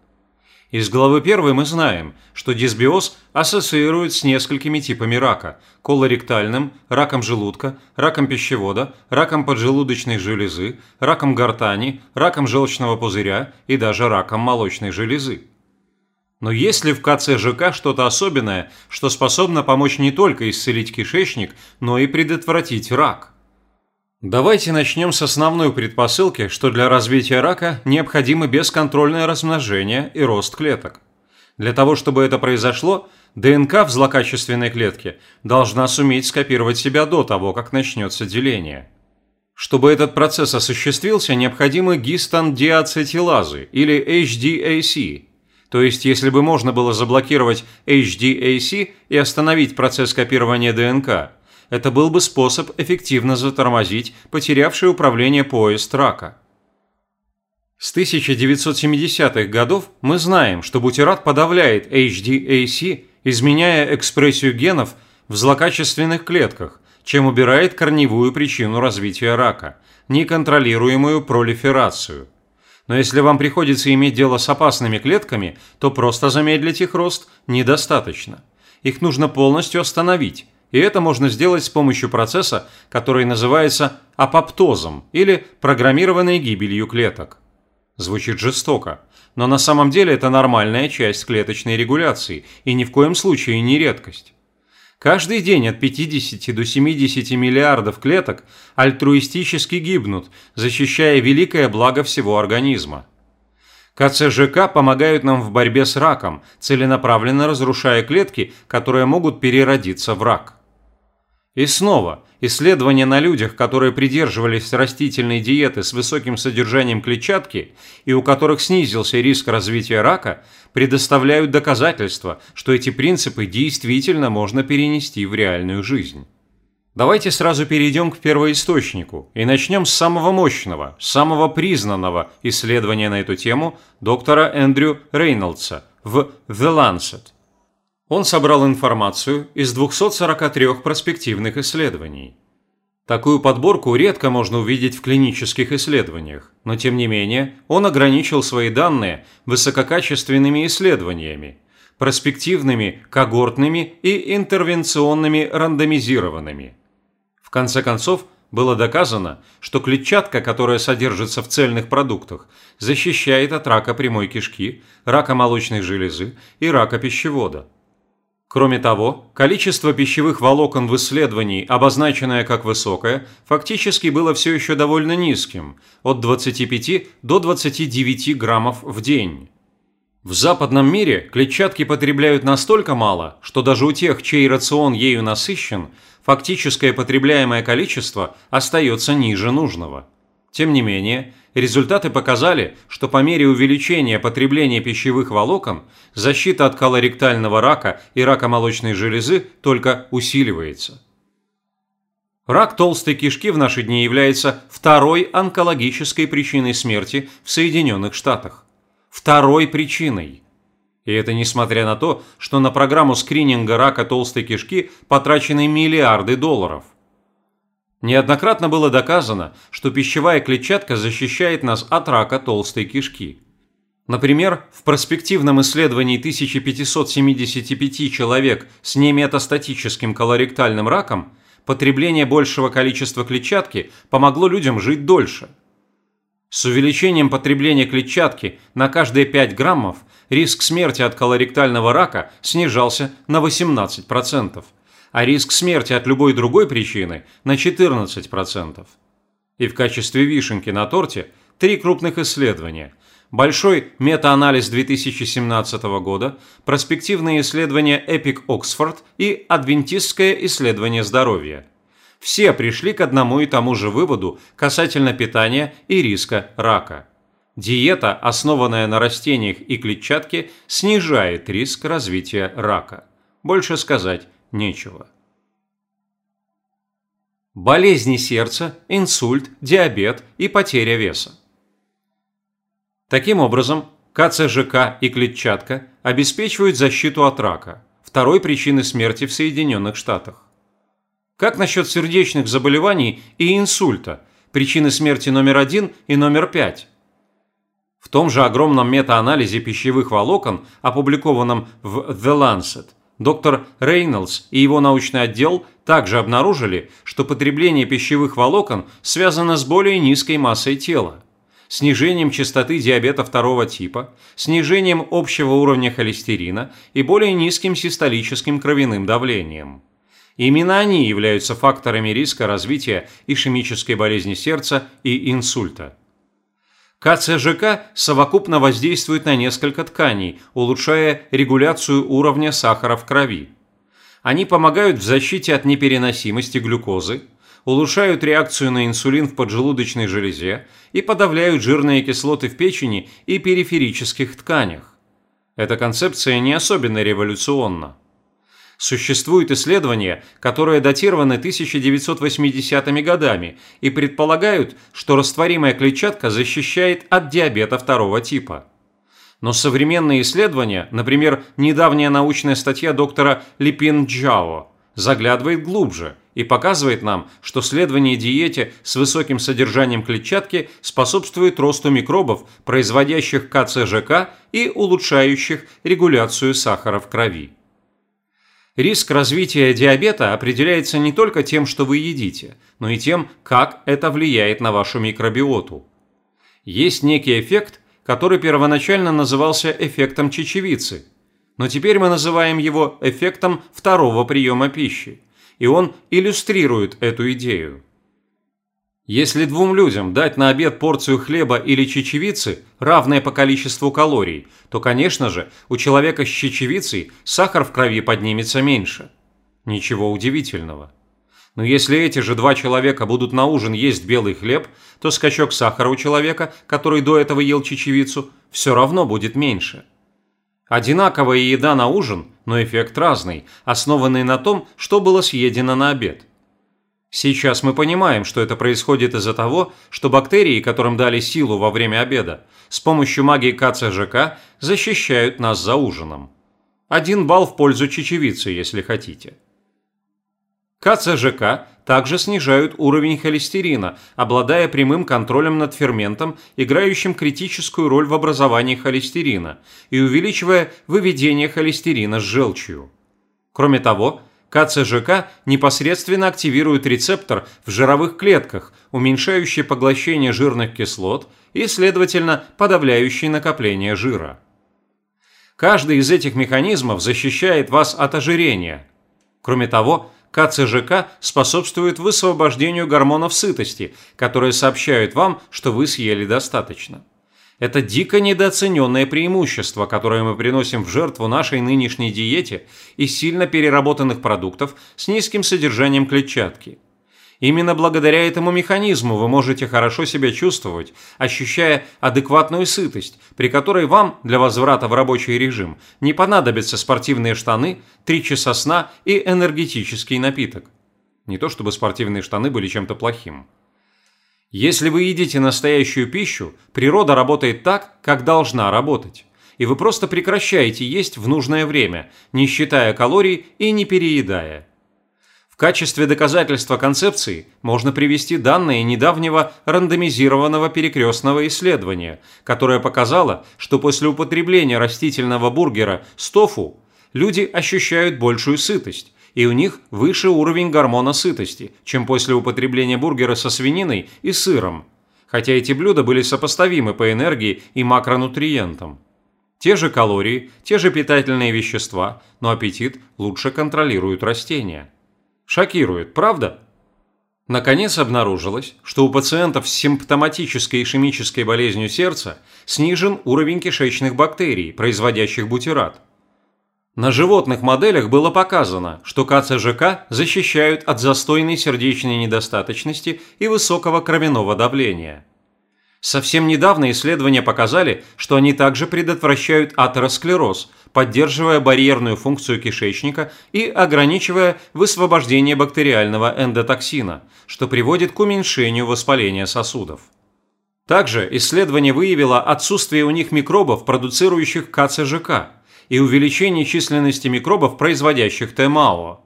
Из главы 1 мы знаем, что дисбиоз ассоциирует с несколькими типами рака – колоректальным, раком желудка, раком пищевода, раком поджелудочной железы, раком гортани, раком желчного пузыря и даже раком молочной железы. Но есть ли в КЦЖК что-то особенное, что способно помочь не только исцелить кишечник, но и предотвратить рак? Давайте начнем с основной предпосылки, что для развития рака необходимо бесконтрольное размножение и рост клеток. Для того, чтобы это произошло, ДНК в злокачественной клетке должна суметь скопировать себя до того, как начнется деление. Чтобы этот процесс осуществился, необходимы гистон-диацетилазы или HDAC, то есть, если бы можно было заблокировать HDAC и остановить процесс копирования ДНК, это был бы способ эффективно затормозить потерявший управление поезд рака. С 1970-х годов мы знаем, что бутират подавляет HDAC, изменяя экспрессию генов в злокачественных клетках, чем убирает корневую причину развития рака – неконтролируемую пролиферацию – но если вам приходится иметь дело с опасными клетками, то просто замедлить их рост недостаточно. Их нужно полностью остановить, и это можно сделать с помощью процесса, который называется апоптозом или программированной гибелью клеток. Звучит жестоко, но на самом деле это нормальная часть клеточной регуляции и ни в коем случае не редкость. Каждый день от 50 до 70 миллиардов клеток альтруистически гибнут, защищая великое благо всего организма. КЦЖК помогают нам в борьбе с раком, целенаправленно разрушая клетки, которые могут переродиться в рак. И снова, исследования на людях, которые придерживались растительной диеты с высоким содержанием клетчатки и у которых снизился риск развития рака, предоставляют доказательства, что эти принципы действительно можно перенести в реальную жизнь. Давайте сразу перейдем к первоисточнику и начнем с самого мощного, самого признанного исследования на эту тему доктора Эндрю Рейнольдса в The Lancet – он собрал информацию из 243 проспективных исследований. Такую подборку редко можно увидеть в клинических исследованиях, но тем не менее он ограничил свои данные высококачественными исследованиями, проспективными, когортными и интервенционными рандомизированными. В конце концов, было доказано, что клетчатка, которая содержится в цельных продуктах, защищает от рака прямой кишки, рака молочной железы и рака пищевода. Кроме того, количество пищевых волокон в исследовании, обозначенное как высокое, фактически было все еще довольно низким – от 25 до 29 граммов в день. В западном мире клетчатки потребляют настолько мало, что даже у тех, чей рацион ею насыщен, фактическое потребляемое количество остается ниже нужного. Тем не менее, результаты показали, что по мере увеличения потребления пищевых волокон защита от колоректального рака и рака молочной железы только усиливается. Рак толстой кишки в наши дни является второй онкологической причиной смерти в Соединенных Штатах. Второй причиной. И это несмотря на то, что на программу скрининга рака толстой кишки потрачены миллиарды долларов – Неоднократно было доказано, что пищевая клетчатка защищает нас от рака толстой кишки. Например, в проспективном исследовании 1575 человек с неметастатическим колоректальным раком потребление большего количества клетчатки помогло людям жить дольше. С увеличением потребления клетчатки на каждые 5 граммов риск смерти от колоректального рака снижался на 18%, а риск смерти от любой другой причины на 14%. И в качестве вишенки на торте три крупных исследования. Большой метаанализ 2017 года, проспективные исследования Epic Oxford и адвентистское исследование здоровья. Все пришли к одному и тому же выводу касательно питания и риска рака. Диета, основанная на растениях и клетчатке, снижает риск развития рака. Больше сказать нечего. Болезни сердца, инсульт, диабет и потеря веса. Таким образом, КЦЖК и клетчатка обеспечивают защиту от рака, второй причины смерти в Соединенных Штатах. Как насчет сердечных заболеваний и инсульта, причины смерти номер один и номер пять? В том же огромном метаанализе пищевых волокон, опубликованном в The Lancet, доктор Рейнольдс и его научный отдел также обнаружили, что потребление пищевых волокон связано с более низкой массой тела, снижением частоты диабета второго типа, снижением общего уровня холестерина и более низким систолическим кровяным давлением. Именно они являются факторами риска развития ишемической болезни сердца и инсульта. КЦЖК совокупно воздействует на несколько тканей, улучшая регуляцию уровня сахара в крови. Они помогают в защите от непереносимости глюкозы, улучшают реакцию на инсулин в поджелудочной железе и подавляют жирные кислоты в печени и периферических тканях. Эта концепция не особенно революционна. Существуют исследования, которые датированы 1980-ми годами и предполагают, что растворимая клетчатка защищает от диабета второго типа. Но современные исследования, например, недавняя научная статья доктора Липин Джао, заглядывает глубже и показывает нам, что следование диете с высоким содержанием клетчатки способствует росту микробов, производящих КЦЖК и улучшающих регуляцию сахара в крови. Риск развития диабета определяется не только тем, что вы едите, но и тем, как это влияет на вашу микробиоту. Есть некий эффект, который первоначально назывался эффектом чечевицы, но теперь мы называем его эффектом второго приема пищи, и он иллюстрирует эту идею. Если двум людям дать на обед порцию хлеба или чечевицы, равное по количеству калорий, то, конечно же, у человека с чечевицей сахар в крови поднимется меньше. Ничего удивительного. Но если эти же два человека будут на ужин есть белый хлеб, то скачок сахара у человека, который до этого ел чечевицу, все равно будет меньше. Одинаковая еда на ужин, но эффект разный, основанный на том, что было съедено на обед. Сейчас мы понимаем, что это происходит из-за того, что бактерии, которым дали силу во время обеда, с помощью магии КЦЖК защищают нас за ужином. Один балл в пользу чечевицы, если хотите. КЦЖК также снижают уровень холестерина, обладая прямым контролем над ферментом, играющим критическую роль в образовании холестерина, и увеличивая выведение холестерина с желчью. Кроме того, КЦЖК непосредственно активирует рецептор в жировых клетках, уменьшающий поглощение жирных кислот и, следовательно, подавляющий накопление жира. Каждый из этих механизмов защищает вас от ожирения. Кроме того, КЦЖК способствует высвобождению гормонов сытости, которые сообщают вам, что вы съели достаточно. Это дико недооцененное преимущество, которое мы приносим в жертву нашей нынешней диете из сильно переработанных продуктов с низким содержанием клетчатки. Именно благодаря этому механизму вы можете хорошо себя чувствовать, ощущая адекватную сытость, при которой вам для возврата в рабочий режим не понадобятся спортивные штаны, 3 часа сна и энергетический напиток. Не то чтобы спортивные штаны были чем-то плохим. Если вы едите настоящую пищу, природа работает так, как должна работать. И вы просто прекращаете есть в нужное время, не считая калорий и не переедая. В качестве доказательства концепции можно привести данные недавнего рандомизированного перекрестного исследования, которое показало, что после употребления растительного бургера с тофу люди ощущают большую сытость и у них выше уровень гормона сытости, чем после употребления бургера со свининой и сыром, хотя эти блюда были сопоставимы по энергии и макронутриентам. Те же калории, те же питательные вещества, но аппетит лучше контролируют растения. Шокирует, правда? Наконец обнаружилось, что у пациентов с симптоматической ишемической болезнью сердца снижен уровень кишечных бактерий, производящих бутират. На животных моделях было показано, что КЦЖК защищают от застойной сердечной недостаточности и высокого кровяного давления. Совсем недавно исследования показали, что они также предотвращают атеросклероз, поддерживая барьерную функцию кишечника и ограничивая высвобождение бактериального эндотоксина, что приводит к уменьшению воспаления сосудов. Также исследование выявило отсутствие у них микробов, продуцирующих КЦЖК, и увеличение численности микробов, производящих ТМАО.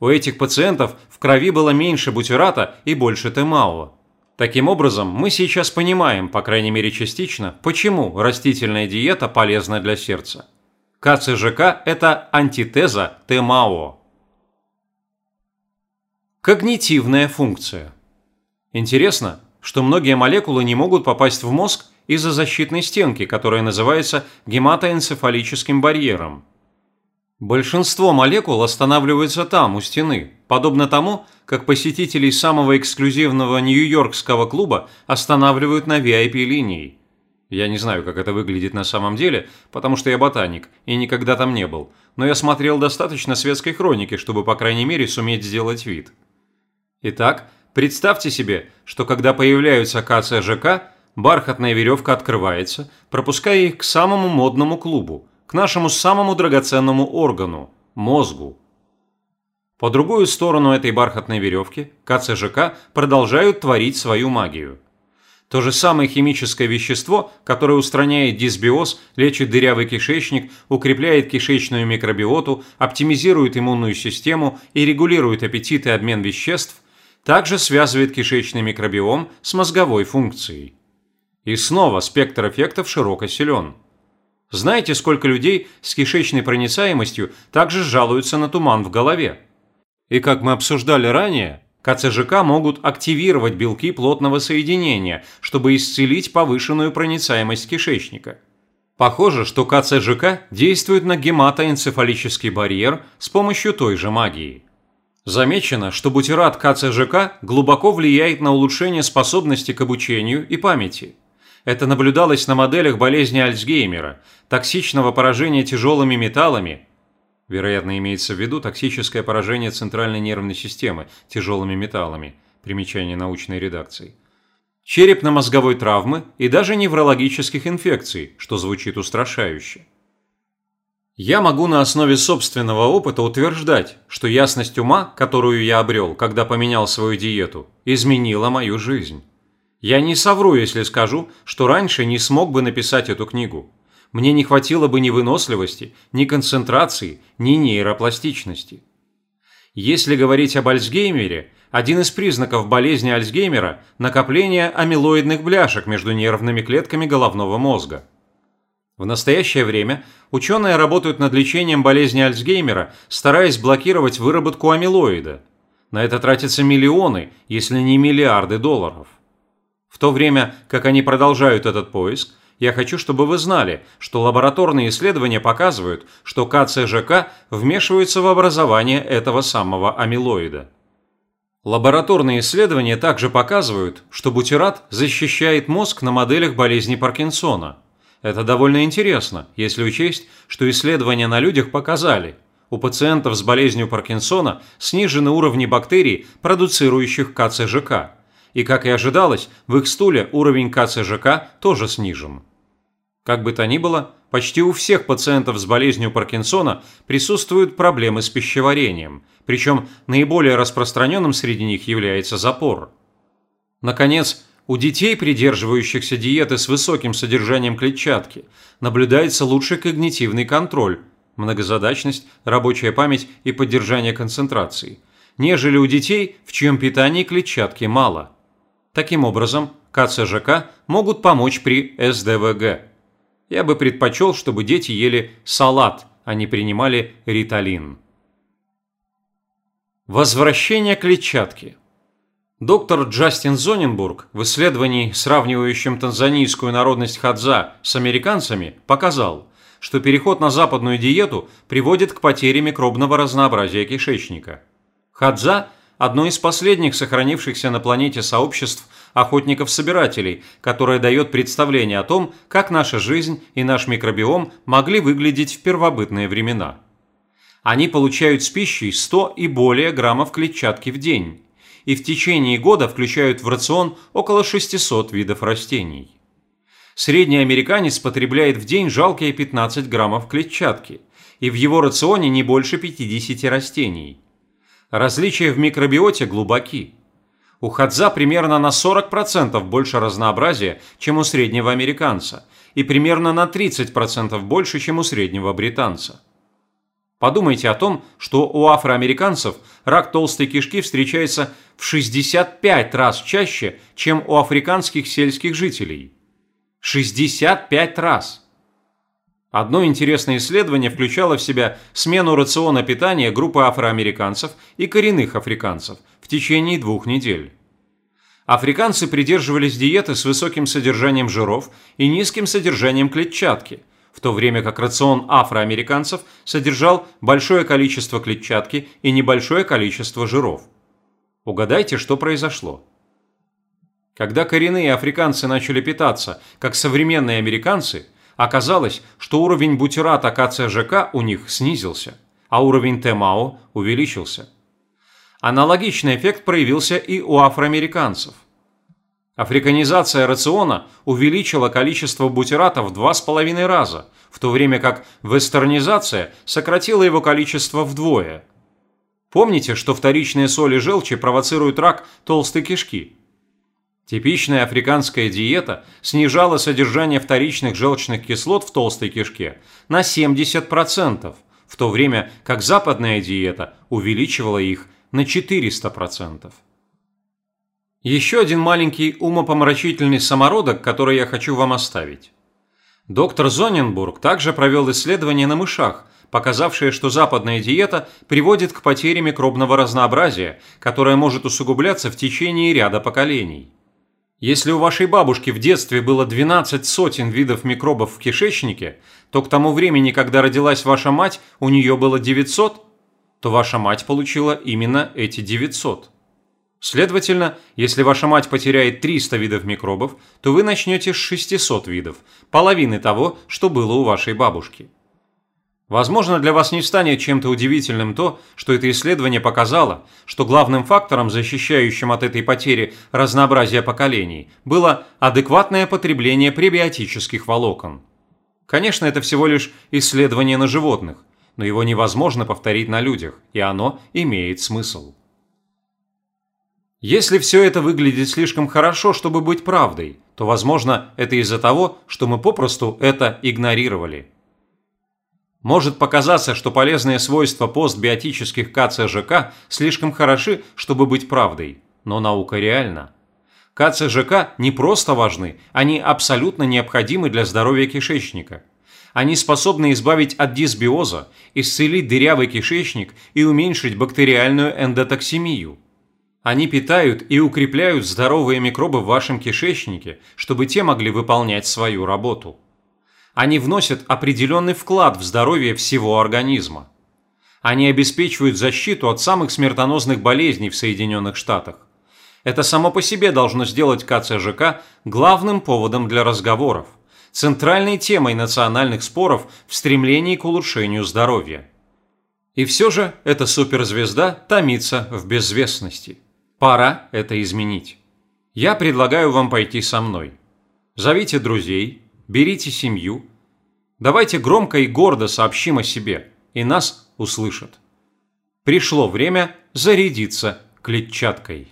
У этих пациентов в крови было меньше бутирата и больше ТМАО. Таким образом, мы сейчас понимаем, по крайней мере частично, почему растительная диета полезна для сердца. КЦЖК – это антитеза ТМАО. Когнитивная функция. Интересно, что многие молекулы не могут попасть в мозг из-за защитной стенки, которая называется гематоэнцефалическим барьером. Большинство молекул останавливаются там, у стены, подобно тому, как посетителей самого эксклюзивного нью-йоркского клуба останавливают на VIP-линии. Я не знаю, как это выглядит на самом деле, потому что я ботаник и никогда там не был, но я смотрел достаточно светской хроники, чтобы, по крайней мере, суметь сделать вид. Итак, представьте себе, что когда появляются КЦЖК, бархатная веревка открывается, пропуская их к самому модному клубу, к нашему самому драгоценному органу – мозгу. По другую сторону этой бархатной веревки КЦЖК продолжают творить свою магию. То же самое химическое вещество, которое устраняет дисбиоз, лечит дырявый кишечник, укрепляет кишечную микробиоту, оптимизирует иммунную систему и регулирует аппетит и обмен веществ, также связывает кишечный микробиом с мозговой функцией. И снова спектр эффектов широко силен. Знаете, сколько людей с кишечной проницаемостью также жалуются на туман в голове? И как мы обсуждали ранее, КЦЖК могут активировать белки плотного соединения, чтобы исцелить повышенную проницаемость кишечника. Похоже, что КЦЖК действует на гематоэнцефалический барьер с помощью той же магии. Замечено, что бутират КЦЖК глубоко влияет на улучшение способности к обучению и памяти – это наблюдалось на моделях болезни Альцгеймера, токсичного поражения тяжелыми металлами, вероятно, имеется в виду токсическое поражение центральной нервной системы тяжелыми металлами, примечание научной редакции, черепно-мозговой травмы и даже неврологических инфекций, что звучит устрашающе. Я могу на основе собственного опыта утверждать, что ясность ума, которую я обрел, когда поменял свою диету, изменила мою жизнь. Я не совру, если скажу, что раньше не смог бы написать эту книгу. Мне не хватило бы ни выносливости, ни концентрации, ни нейропластичности. Если говорить об Альцгеймере, один из признаков болезни Альцгеймера – накопление амилоидных бляшек между нервными клетками головного мозга. В настоящее время ученые работают над лечением болезни Альцгеймера, стараясь блокировать выработку амилоида. На это тратятся миллионы, если не миллиарды долларов. В то время, как они продолжают этот поиск, я хочу, чтобы вы знали, что лабораторные исследования показывают, что КЦЖК вмешивается в образование этого самого амилоида. Лабораторные исследования также показывают, что бутират защищает мозг на моделях болезни Паркинсона. Это довольно интересно, если учесть, что исследования на людях показали, у пациентов с болезнью Паркинсона снижены уровни бактерий, продуцирующих КЦЖК и, как и ожидалось, в их стуле уровень КЦЖК тоже снижен. Как бы то ни было, почти у всех пациентов с болезнью Паркинсона присутствуют проблемы с пищеварением, причем наиболее распространенным среди них является запор. Наконец, у детей, придерживающихся диеты с высоким содержанием клетчатки, наблюдается лучший когнитивный контроль, многозадачность, рабочая память и поддержание концентрации, нежели у детей, в чьем питании клетчатки мало. Таким образом, КЦЖК могут помочь при СДВГ. Я бы предпочел, чтобы дети ели салат, а не принимали риталин. Возвращение клетчатки. Доктор Джастин Зоненбург в исследовании, сравнивающем танзанийскую народность хадза с американцами, показал, что переход на западную диету приводит к потере микробного разнообразия кишечника. Хадза – одно из последних сохранившихся на планете сообществ охотников-собирателей, которое дает представление о том, как наша жизнь и наш микробиом могли выглядеть в первобытные времена. Они получают с пищей 100 и более граммов клетчатки в день и в течение года включают в рацион около 600 видов растений. Средний американец потребляет в день жалкие 15 граммов клетчатки, и в его рационе не больше 50 растений. Различия в микробиоте глубоки. У хадза примерно на 40% больше разнообразия, чем у среднего американца, и примерно на 30% больше, чем у среднего британца. Подумайте о том, что у афроамериканцев рак толстой кишки встречается в 65 раз чаще, чем у африканских сельских жителей. 65 раз! Одно интересное исследование включало в себя смену рациона питания группы афроамериканцев и коренных африканцев в течение двух недель. Африканцы придерживались диеты с высоким содержанием жиров и низким содержанием клетчатки – в то время как рацион афроамериканцев содержал большое количество клетчатки и небольшое количество жиров. Угадайте, что произошло. Когда коренные африканцы начали питаться, как современные американцы, оказалось, что уровень бутирата КЦЖК у них снизился, а уровень ТМАО увеличился. Аналогичный эффект проявился и у афроамериканцев. Африканизация рациона увеличила количество бутирата в два с половиной раза, в то время как вестернизация сократила его количество вдвое. Помните, что вторичные соли желчи провоцируют рак толстой кишки? Типичная африканская диета снижала содержание вторичных желчных кислот в толстой кишке на 70%, в то время как западная диета увеличивала их на 400%. Еще один маленький умопомрачительный самородок, который я хочу вам оставить. Доктор Зоненбург также провел исследование на мышах, показавшее, что западная диета приводит к потере микробного разнообразия, которое может усугубляться в течение ряда поколений. Если у вашей бабушки в детстве было 12 сотен видов микробов в кишечнике, то к тому времени, когда родилась ваша мать, у нее было 900, то ваша мать получила именно эти 900. Следовательно, если ваша мать потеряет 300 видов микробов, то вы начнете с 600 видов, половины того, что было у вашей бабушки. Возможно, для вас не станет чем-то удивительным то, что это исследование показало, что главным фактором, защищающим от этой потери разнообразия поколений, было адекватное потребление пребиотических волокон. Конечно, это всего лишь исследование на животных, но его невозможно повторить на людях, и оно имеет смысл. Если все это выглядит слишком хорошо, чтобы быть правдой, то, возможно, это из-за того, что мы попросту это игнорировали. Может показаться, что полезные свойства постбиотических КЦЖК слишком хороши, чтобы быть правдой, но наука реальна. КЦЖК не просто важны, они абсолютно необходимы для здоровья кишечника. Они способны избавить от дисбиоза, исцелить дырявый кишечник и уменьшить бактериальную эндотоксемию. Они питают и укрепляют здоровые микробы в вашем кишечнике, чтобы те могли выполнять свою работу. Они вносят определенный вклад в здоровье всего организма. Они обеспечивают защиту от самых смертоносных болезней в Соединенных Штатах. Это само по себе должно сделать КЦЖК главным поводом для разговоров, центральной темой национальных споров в стремлении к улучшению здоровья. И все же эта суперзвезда томится в безвестности. Пора это изменить. Я предлагаю вам пойти со мной. Зовите друзей, берите семью. Давайте громко и гордо сообщим о себе, и нас услышат. Пришло время зарядиться клетчаткой.